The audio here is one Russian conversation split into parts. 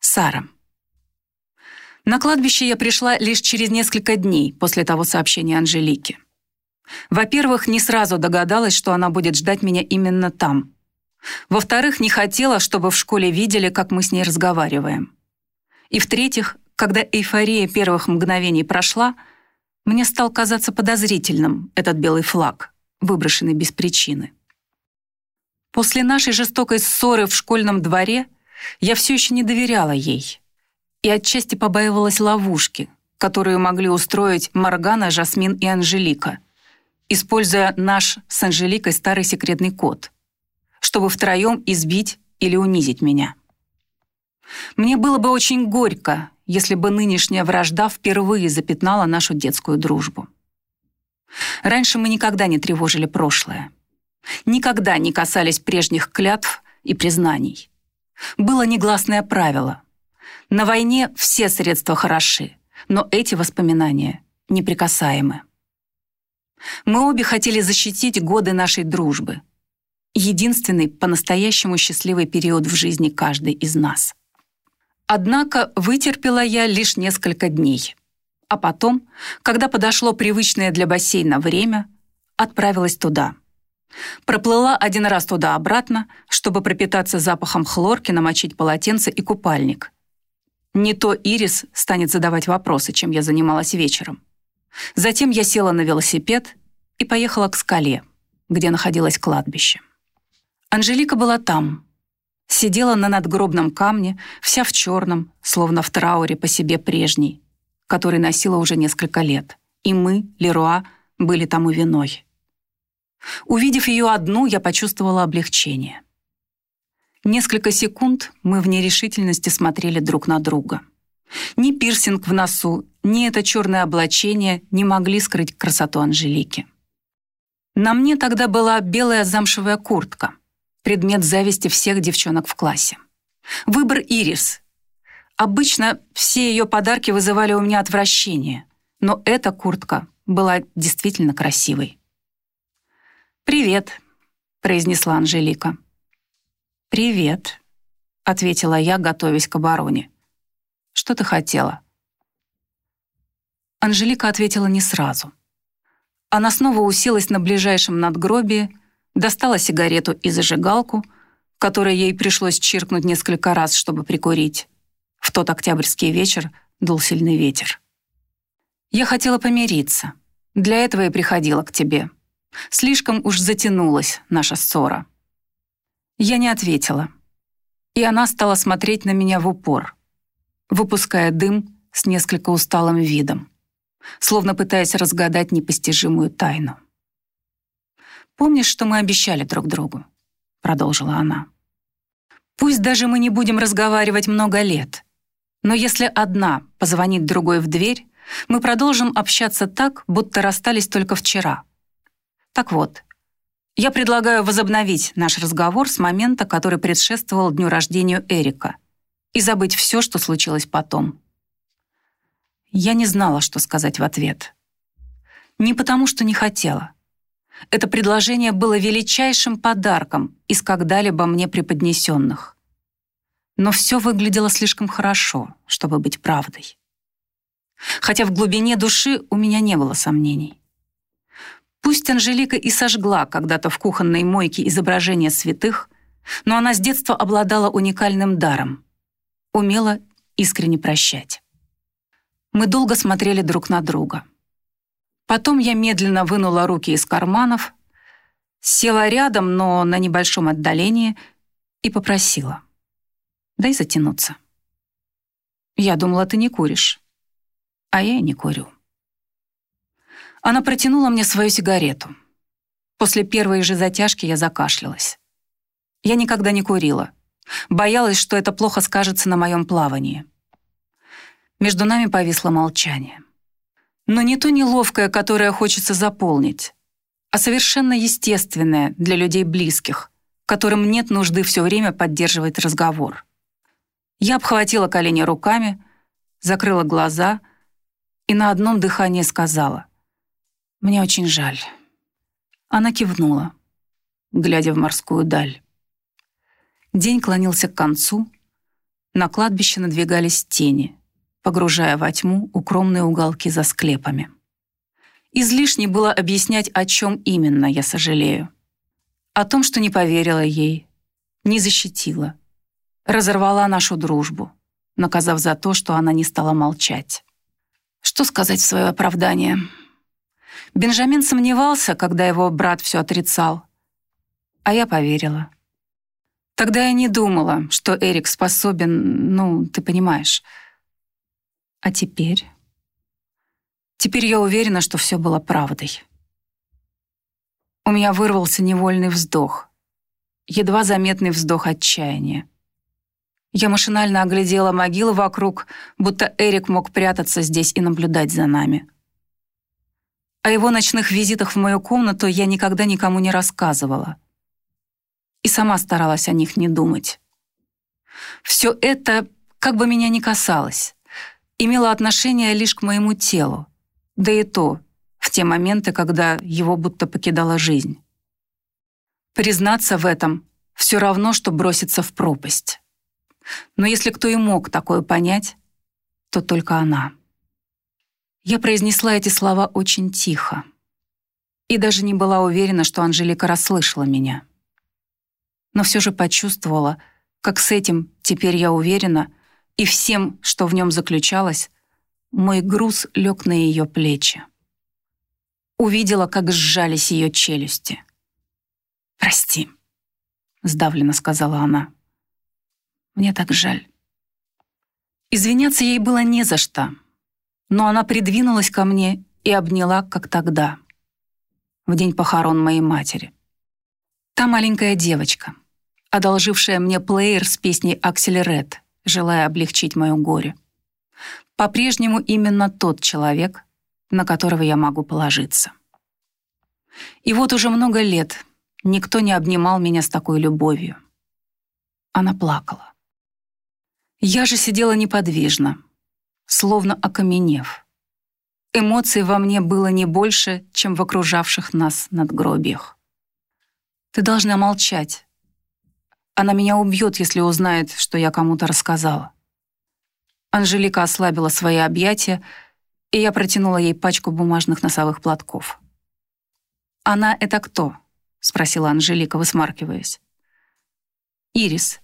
Сара. На кладбище я пришла лишь через несколько дней после того сообщения Анжелики. Во-первых, не сразу догадалась, что она будет ждать меня именно там. Во-вторых, не хотела, чтобы в школе видели, как мы с ней разговариваем. И в-третьих, когда эйфория первых мгновений прошла, мне стал казаться подозрительным этот белый флаг, выброшенный без причины. После нашей жестокой ссоры в школьном дворе я все еще не доверяла ей и отчасти побаивалась ловушки, которую могли устроить Маргана, Жасмин и Анжелика, используя наш с Анжеликой старый секретный код, чтобы втроем избить или унизить меня. Мне было бы очень горько, если бы нынешняя вражда впервые запятнала нашу детскую дружбу. Раньше мы никогда не тревожили прошлое. Никогда не касались прежних клятв и признаний. Было негласное правило. На войне все средства хороши, но эти воспоминания неприкасаемы. Мы обе хотели защитить годы нашей дружбы. Единственный по-настоящему счастливый период в жизни каждой из нас. Однако вытерпела я лишь несколько дней. А потом, когда подошло привычное для бассейна время, отправилась туда. Проплыла один раз туда-обратно, чтобы пропитаться запахом хлорки, намочить полотенце и купальник. Не то Ирис станет задавать вопросы, чем я занималась вечером. Затем я села на велосипед и поехала к скале, где находилось кладбище. Анжелика была там, Сидела на надгробном камне, вся в черном, словно в трауре по себе прежней, который носила уже несколько лет. И мы, Леруа, были тому виной. Увидев ее одну, я почувствовала облегчение. Несколько секунд мы в нерешительности смотрели друг на друга. Ни пирсинг в носу, ни это черное облачение не могли скрыть красоту Анжелики. На мне тогда была белая замшевая куртка — предмет зависти всех девчонок в классе. Выбор Ирис. Обычно все ее подарки вызывали у меня отвращение, но эта куртка была действительно красивой. «Привет», — произнесла Анжелика. «Привет», — ответила я, готовясь к обороне. «Что ты хотела?» Анжелика ответила не сразу. Она снова уселась на ближайшем надгробии, достала сигарету и зажигалку, которой ей пришлось чиркнуть несколько раз, чтобы прикурить. В тот октябрьский вечер дул сильный ветер. «Я хотела помириться. Для этого и приходила к тебе. Слишком уж затянулась наша ссора». Я не ответила. И она стала смотреть на меня в упор, выпуская дым с несколько усталым видом, словно пытаясь разгадать непостижимую тайну. «Помнишь, что мы обещали друг другу?» — продолжила она. «Пусть даже мы не будем разговаривать много лет, но если одна позвонит другой в дверь, мы продолжим общаться так, будто расстались только вчера. Так вот, я предлагаю возобновить наш разговор с момента, который предшествовал дню рождения Эрика, и забыть все, что случилось потом». Я не знала, что сказать в ответ. Не потому, что не хотела — это предложение было величайшим подарком из когда-либо мне преподнесенных. Но все выглядело слишком хорошо, чтобы быть правдой. Хотя в глубине души у меня не было сомнений. Пусть Анжелика и сожгла когда-то в кухонной мойке изображение святых, но она с детства обладала уникальным даром. Умела искренне прощать. Мы долго смотрели друг на друга. Потом я медленно вынула руки из карманов, села рядом, но на небольшом отдалении, и попросила. «Дай затянуться». «Я думала, ты не куришь». «А я и не курю». Она протянула мне свою сигарету. После первой же затяжки я закашлялась. Я никогда не курила. Боялась, что это плохо скажется на моем плавании. Между нами повисло молчание но не то неловкое, которое хочется заполнить, а совершенно естественное для людей близких, которым нет нужды все время поддерживать разговор. Я обхватила колени руками, закрыла глаза и на одном дыхании сказала «Мне очень жаль». Она кивнула, глядя в морскую даль. День клонился к концу, На кладбище надвигались тени, погружая во тьму укромные уголки за склепами. Излишне было объяснять, о чем именно я сожалею. О том, что не поверила ей, не защитила, разорвала нашу дружбу, наказав за то, что она не стала молчать. Что сказать в свое оправдание? Бенджамин сомневался, когда его брат все отрицал. А я поверила. Тогда я не думала, что Эрик способен, ну, ты понимаешь. А теперь? Теперь я уверена, что все было правдой. У меня вырвался невольный вздох, едва заметный вздох отчаяния. Я машинально оглядела могилы вокруг, будто Эрик мог прятаться здесь и наблюдать за нами. О его ночных визитах в мою комнату я никогда никому не рассказывала. И сама старалась о них не думать. Все это, как бы меня ни касалось, имело отношение лишь к моему телу, да и то в те моменты, когда его будто покидала жизнь. Признаться в этом все равно, что броситься в пропасть. Но если кто и мог такое понять, то только она. Я произнесла эти слова очень тихо и даже не была уверена, что Анжелика расслышала меня. Но все же почувствовала, как с этим, теперь я уверена, и всем, что в нем заключалось, мой груз лег на ее плечи. Увидела, как сжались ее челюсти. «Прости», — сдавленно сказала она. Мне так жаль. Извиняться ей было не за что, но она придвинулась ко мне и обняла, как тогда, в день похорон моей матери. Та маленькая девочка, одолжившая мне плеер с песней «Аксель Ред», желая облегчить мое горе. По-прежнему именно тот человек, на которого я могу положиться. И вот уже много лет никто не обнимал меня с такой любовью. Она плакала. Я же сидела неподвижно, словно окаменев. Эмоций во мне было не больше, чем в окружавших нас надгробиях. «Ты должна молчать. Она меня убьет, если узнает, что я кому-то рассказала». Анжелика ослабила свои объятия, и я протянула ей пачку бумажных носовых платков. «Она — это кто?» — спросила Анжелика, высмаркиваясь. «Ирис»,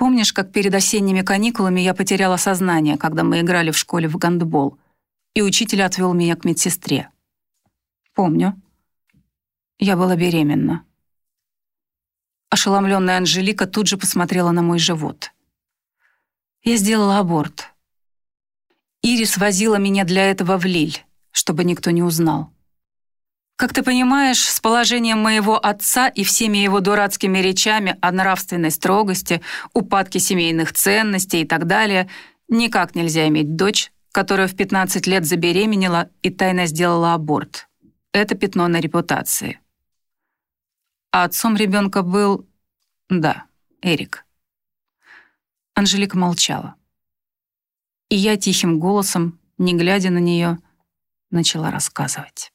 Помнишь, как перед осенними каникулами я потеряла сознание, когда мы играли в школе в гандбол, и учитель отвел меня к медсестре? Помню. Я была беременна. Ошеломленная Анжелика тут же посмотрела на мой живот. Я сделала аборт. Ирис возила меня для этого в Лиль, чтобы никто не узнал. Как ты понимаешь, с положением моего отца и всеми его дурацкими речами о нравственной строгости, упадке семейных ценностей и так далее, никак нельзя иметь дочь, которая в 15 лет забеременела и тайно сделала аборт. Это пятно на репутации. А отцом ребенка был... Да, Эрик. Анжелика молчала. И я тихим голосом, не глядя на нее, начала рассказывать.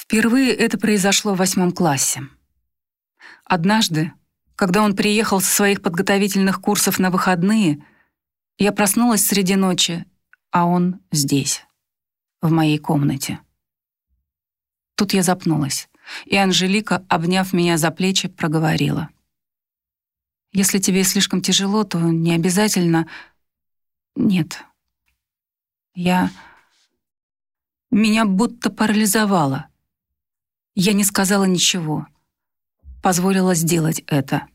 Впервые это произошло в восьмом классе. Однажды, когда он приехал со своих подготовительных курсов на выходные, я проснулась среди ночи, а он здесь, в моей комнате. Тут я запнулась, и Анжелика, обняв меня за плечи, проговорила. «Если тебе слишком тяжело, то не обязательно...» «Нет. Я...» Меня будто парализовало. Я не сказала ничего. Позволила сделать это.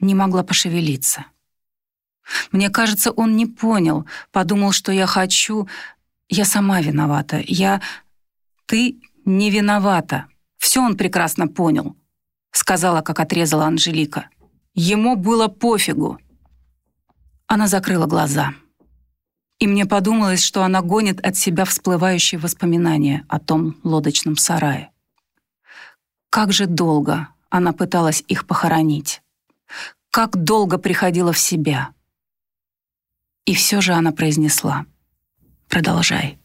Не могла пошевелиться. Мне кажется, он не понял, подумал, что я хочу. Я сама виновата. Я... Ты не виновата. Все он прекрасно понял, сказала, как отрезала Анжелика. Ему было пофигу. Она закрыла глаза. И мне подумалось, что она гонит от себя всплывающие воспоминания о том лодочном сарае. Как же долго она пыталась их похоронить. Как долго приходила в себя. И все же она произнесла «Продолжай».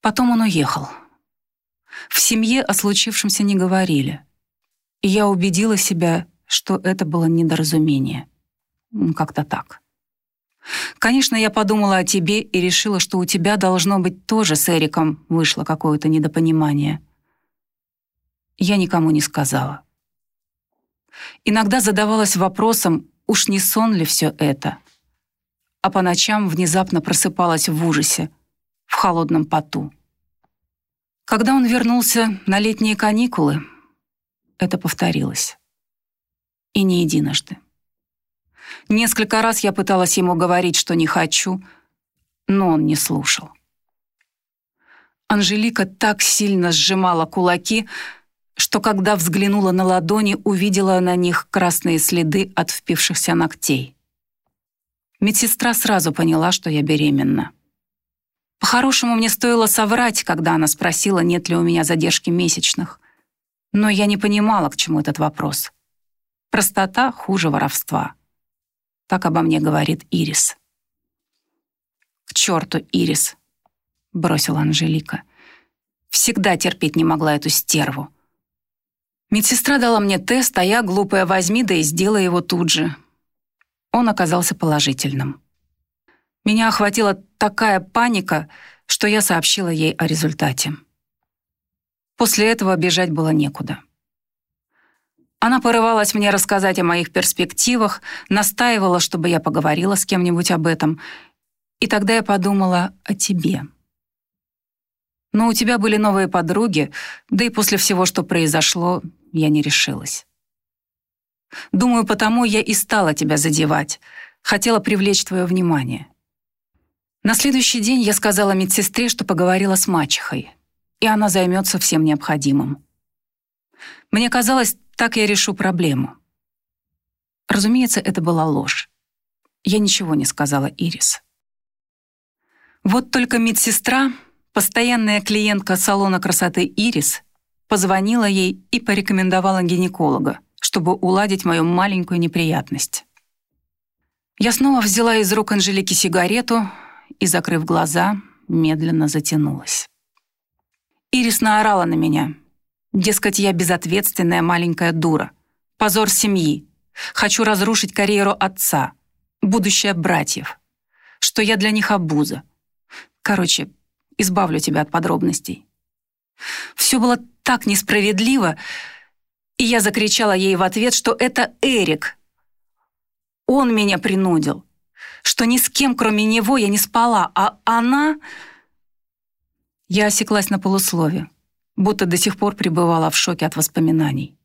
Потом он уехал. В семье о случившемся не говорили. И я убедила себя, что это было недоразумение. Как-то так. Конечно, я подумала о тебе и решила, что у тебя должно быть тоже с Эриком вышло какое-то недопонимание. Я никому не сказала. Иногда задавалась вопросом, уж не сон ли все это. А по ночам внезапно просыпалась в ужасе, в холодном поту. Когда он вернулся на летние каникулы, это повторилось. И не единожды. Несколько раз я пыталась ему говорить, что не хочу, но он не слушал. Анжелика так сильно сжимала кулаки, что когда взглянула на ладони, увидела на них красные следы от впившихся ногтей. Медсестра сразу поняла, что я беременна. По-хорошему, мне стоило соврать, когда она спросила, нет ли у меня задержки месячных. Но я не понимала, к чему этот вопрос. Простота хуже воровства. Так обо мне говорит Ирис. «К черту, Ирис!» — бросила Анжелика. «Всегда терпеть не могла эту стерву». Медсестра дала мне тест, а я, глупая, возьми, да и сделай его тут же. Он оказался положительным. Меня охватила такая паника, что я сообщила ей о результате. После этого бежать было некуда. Она порывалась мне рассказать о моих перспективах, настаивала, чтобы я поговорила с кем-нибудь об этом. И тогда я подумала о тебе. Но у тебя были новые подруги, да и после всего, что произошло, я не решилась. Думаю, потому я и стала тебя задевать, хотела привлечь твое внимание. На следующий день я сказала медсестре, что поговорила с мачехой, и она займется всем необходимым. Мне казалось, так я решу проблему. Разумеется, это была ложь. Я ничего не сказала Ирис. Вот только медсестра, постоянная клиентка салона красоты Ирис, позвонила ей и порекомендовала гинеколога, чтобы уладить мою маленькую неприятность. Я снова взяла из рук Анжелики сигарету и, закрыв глаза, медленно затянулась. Ирис наорала на меня, Дескать, я безответственная маленькая дура. Позор семьи. Хочу разрушить карьеру отца. Будущее братьев. Что я для них обуза. Короче, избавлю тебя от подробностей. Все было так несправедливо, и я закричала ей в ответ, что это Эрик. Он меня принудил, что ни с кем, кроме него, я не спала, а она... Я осеклась на полуслове будто до сих пор пребывала в шоке от воспоминаний.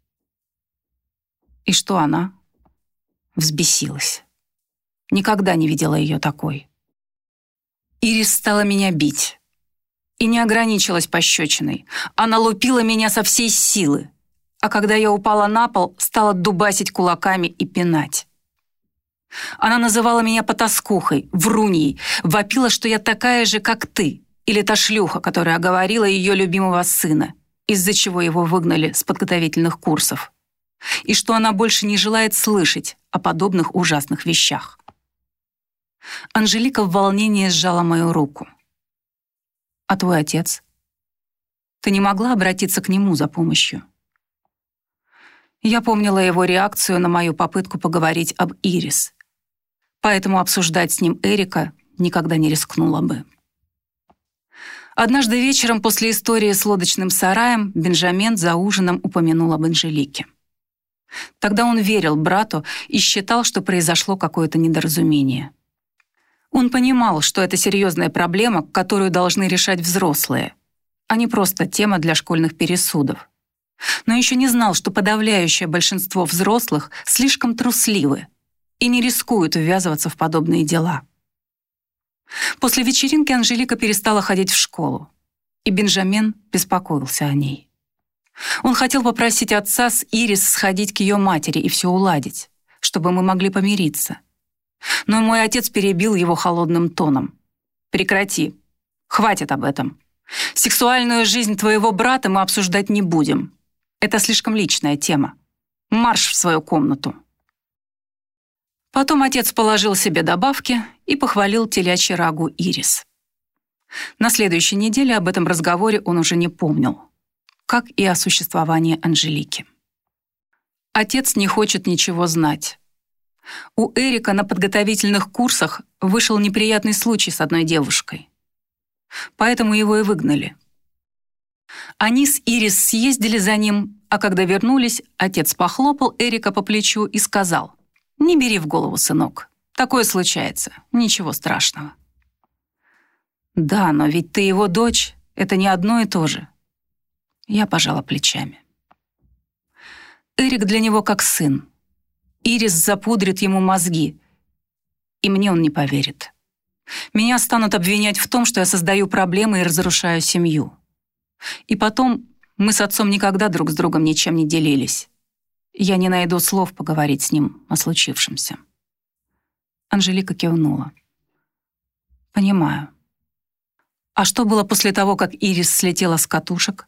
И что она? Взбесилась. Никогда не видела ее такой. Ирис стала меня бить. И не ограничилась пощечиной. Она лупила меня со всей силы. А когда я упала на пол, стала дубасить кулаками и пинать. Она называла меня потаскухой, вруньей, вопила, что я такая же, как ты, или та шлюха, которая оговорила ее любимого сына, из-за чего его выгнали с подготовительных курсов. И что она больше не желает слышать о подобных ужасных вещах. Анжелика в волнении сжала мою руку. «А твой отец? Ты не могла обратиться к нему за помощью?» Я помнила его реакцию на мою попытку поговорить об Ирис, поэтому обсуждать с ним Эрика никогда не рискнула бы. Однажды вечером после истории с лодочным сараем Бенджамин за ужином упомянул об Анжелике. Тогда он верил брату и считал, что произошло какое-то недоразумение. Он понимал, что это серьезная проблема, которую должны решать взрослые, а не просто тема для школьных пересудов. Но еще не знал, что подавляющее большинство взрослых слишком трусливы и не рискуют ввязываться в подобные дела. После вечеринки Анжелика перестала ходить в школу, и Бенджамин беспокоился о ней. Он хотел попросить отца с Ирис сходить к ее матери и все уладить, чтобы мы могли помириться. Но мой отец перебил его холодным тоном. «Прекрати. Хватит об этом. Сексуальную жизнь твоего брата мы обсуждать не будем. Это слишком личная тема. Марш в свою комнату». Потом отец положил себе добавки и похвалил телячий рагу Ирис. На следующей неделе об этом разговоре он уже не помнил, как и о существовании Анжелики. Отец не хочет ничего знать. У Эрика на подготовительных курсах вышел неприятный случай с одной девушкой. Поэтому его и выгнали. Они с Ирис съездили за ним, а когда вернулись, отец похлопал Эрика по плечу и сказал, «Не бери в голову, сынок. Такое случается. Ничего страшного». «Да, но ведь ты его дочь. Это не одно и то же». Я пожала плечами. Эрик для него как сын. Ирис запудрит ему мозги. И мне он не поверит. Меня станут обвинять в том, что я создаю проблемы и разрушаю семью. И потом мы с отцом никогда друг с другом ничем не делились. Я не найду слов поговорить с ним о случившемся. Анжелика кивнула. «Понимаю. А что было после того, как Ирис слетела с катушек?»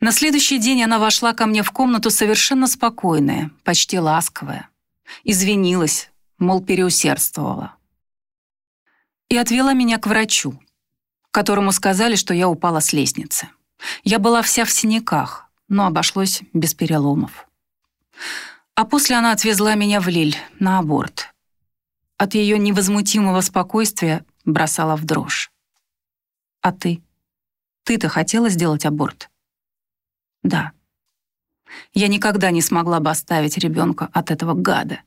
На следующий день она вошла ко мне в комнату совершенно спокойная, почти ласковая. Извинилась, мол, переусердствовала. И отвела меня к врачу, которому сказали, что я упала с лестницы. Я была вся в синяках, но обошлось без переломов. А после она отвезла меня в Лиль на аборт. От ее невозмутимого спокойствия бросала в дрожь. «А ты? Ты-то хотела сделать аборт?» «Да». Я никогда не смогла бы оставить ребенка от этого гада.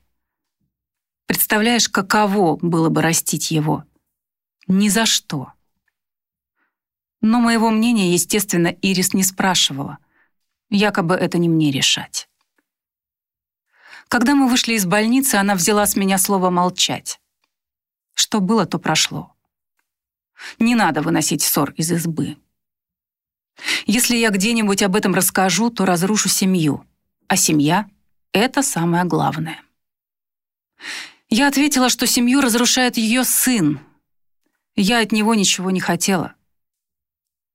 Представляешь, каково было бы растить его? Ни за что. Но моего мнения, естественно, Ирис не спрашивала. Якобы это не мне решать. Когда мы вышли из больницы, она взяла с меня слово «молчать». Что было, то прошло. Не надо выносить ссор из избы. Если я где-нибудь об этом расскажу, то разрушу семью. А семья — это самое главное. Я ответила, что семью разрушает ее сын. Я от него ничего не хотела.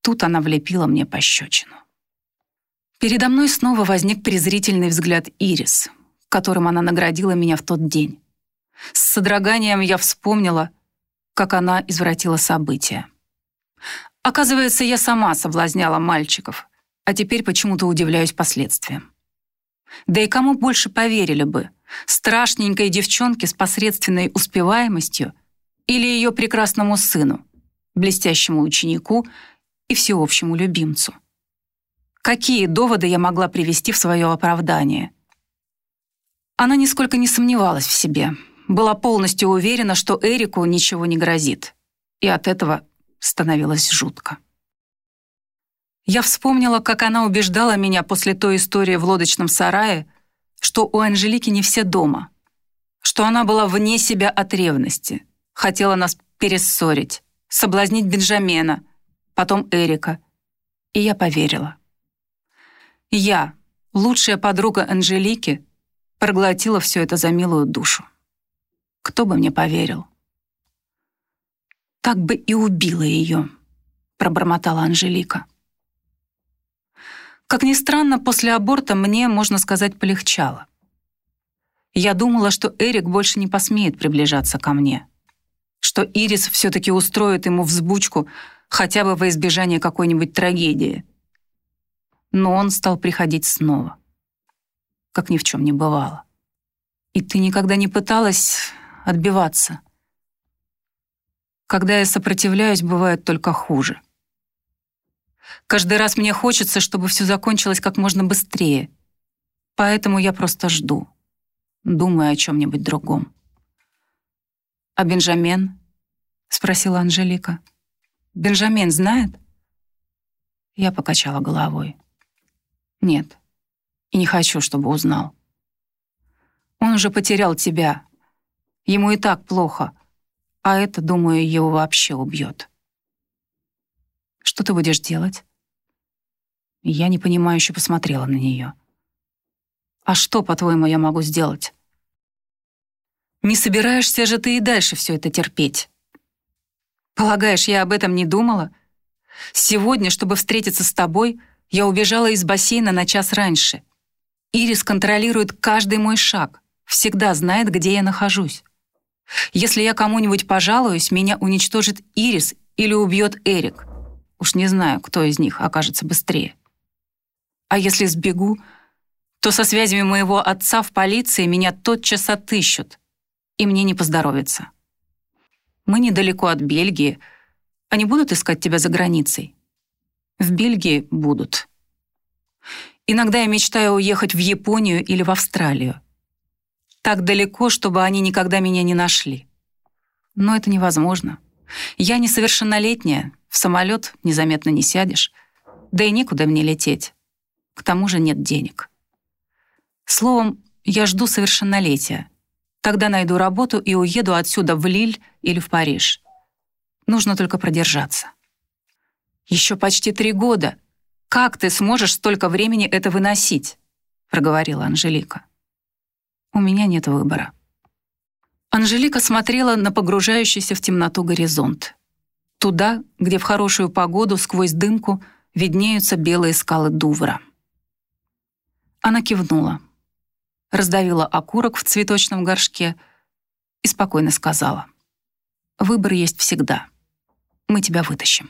Тут она влепила мне пощечину. Передо мной снова возник презрительный взгляд Ирис, которым она наградила меня в тот день. С содроганием я вспомнила, как она извратила события. Оказывается, я сама соблазняла мальчиков, а теперь почему-то удивляюсь последствиям. Да и кому больше поверили бы, страшненькой девчонке с посредственной успеваемостью или ее прекрасному сыну, блестящему ученику и всеобщему любимцу. Какие доводы я могла привести в свое оправдание? Она нисколько не сомневалась в себе, была полностью уверена, что Эрику ничего не грозит. И от этого становилось жутко. Я вспомнила, как она убеждала меня после той истории в лодочном сарае, что у Анжелики не все дома, что она была вне себя от ревности, хотела нас перессорить, соблазнить Бенджамена, потом Эрика. И я поверила. Я, лучшая подруга Анжелики, проглотила все это за милую душу. Кто бы мне поверил? Так бы и убила ее, пробормотала Анжелика. Как ни странно, после аборта мне, можно сказать, полегчало. Я думала, что Эрик больше не посмеет приближаться ко мне, что Ирис все-таки устроит ему взбучку хотя бы во избежание какой-нибудь трагедии. Но он стал приходить снова, как ни в чем не бывало. И ты никогда не пыталась отбиваться. Когда я сопротивляюсь, бывает только хуже. Каждый раз мне хочется, чтобы все закончилось как можно быстрее. Поэтому я просто жду, думаю о чем-нибудь другом. «А Бенджамен?» — спросила Анжелика. Бенджамин знает?» Я покачала головой. «Нет, и не хочу, чтобы узнал. Он уже потерял тебя. Ему и так плохо, а это, думаю, его вообще убьет. Что ты будешь делать?» Я непонимающе посмотрела на нее. «А что, по-твоему, я могу сделать?» «Не собираешься же ты и дальше все это терпеть?» Полагаешь, я об этом не думала? Сегодня, чтобы встретиться с тобой, я убежала из бассейна на час раньше. Ирис контролирует каждый мой шаг, всегда знает, где я нахожусь. Если я кому-нибудь пожалуюсь, меня уничтожит Ирис или убьет Эрик. Уж не знаю, кто из них окажется быстрее. А если сбегу, то со связями моего отца в полиции меня тотчас отыщут, и мне не поздоровится. Мы недалеко от Бельгии. Они будут искать тебя за границей? В Бельгии будут. Иногда я мечтаю уехать в Японию или в Австралию. Так далеко, чтобы они никогда меня не нашли. Но это невозможно. Я несовершеннолетняя, в самолет незаметно не сядешь, да и некуда мне лететь. К тому же нет денег. Словом, я жду совершеннолетия. Тогда найду работу и уеду отсюда в Лиль или в Париж. Нужно только продержаться. Еще почти три года. Как ты сможешь столько времени это выносить? проговорила Анжелика. У меня нет выбора. Анжелика смотрела на погружающийся в темноту горизонт. Туда, где в хорошую погоду сквозь дымку виднеются белые скалы Дувра. Она кивнула, раздавила окурок в цветочном горшке и спокойно сказала. «Выбор есть всегда. Мы тебя вытащим».